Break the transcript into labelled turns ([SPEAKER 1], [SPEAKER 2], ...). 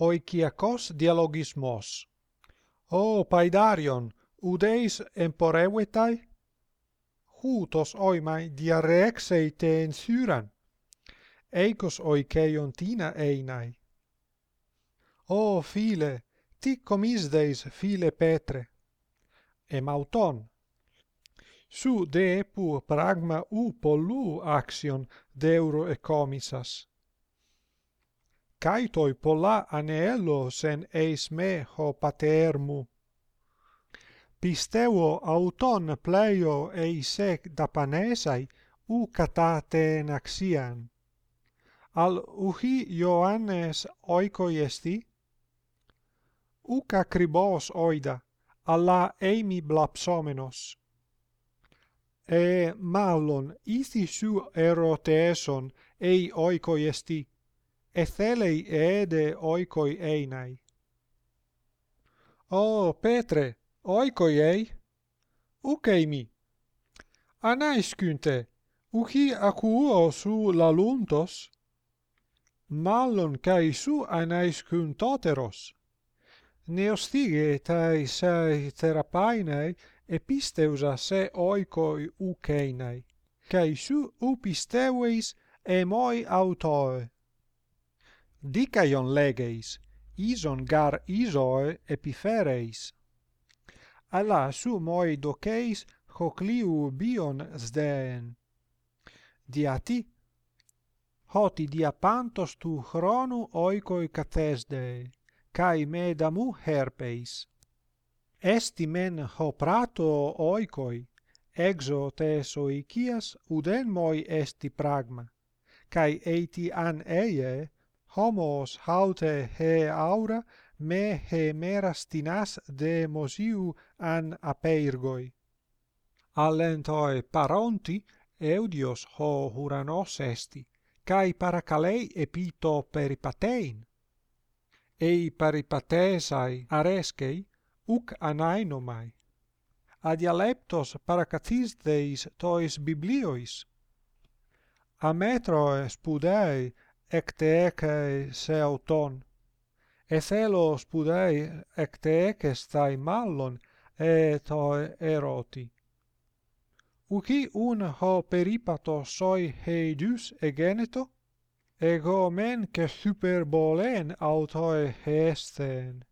[SPEAKER 1] oikiakos dialogismos. O paidarion, udeis emporeuetai? Hutos oimai diarexei te ensyran. Eikos oikeion tina einai. O phile ti comisdeis phile petre. Emauton. Su de pu pragma u pollu axion deuro e ecomisas kai toi polla anello sen eis me ho patermu pisteuo auton pleio eisec dapanesai u cataten axian al uhi Ioannes oikoi esti? Uca cribos oida, alla eimi blapsomenos. E malon ithi su eroteson ei oikoi esti, Ethelei eede oikoi einai. O, Petre, oikoi ei? Ukeimi. anaiskunte uki akuo su laluntos? malon kai su anaiskuntoteros Neostige tai sai terapainai episteusa se oikoi ukeinai, kai su upisteuis e moi autoe dikaion legeis, ison gar isoe epifereis. Alla sumoi doceis hocliu bion sdeen. Diati, hoti diapantos tu chronu oikoi kai me medamu herpeis. Esti men ho prato oikoi, exo te soicias uden moi esti pragma, kai eiti an eie homos haute he aura me he meras tinas de mosiu an apeirgoi. Allentoi paronti eudios ho huranos esti, cae paracalei epito peripatein. Ei peripatesai areskei, uc anainomai. Adialeptos paracathisdeis tois bibliois. Ametroe spudei ecteec σε αυτον. Εθέλος σπουδαί ecteecestai mallon e to eroti. Uci un ho peripato soi heidus egeneto, ego men και superbolen autoe hesten.